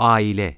Aile.